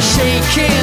shaking.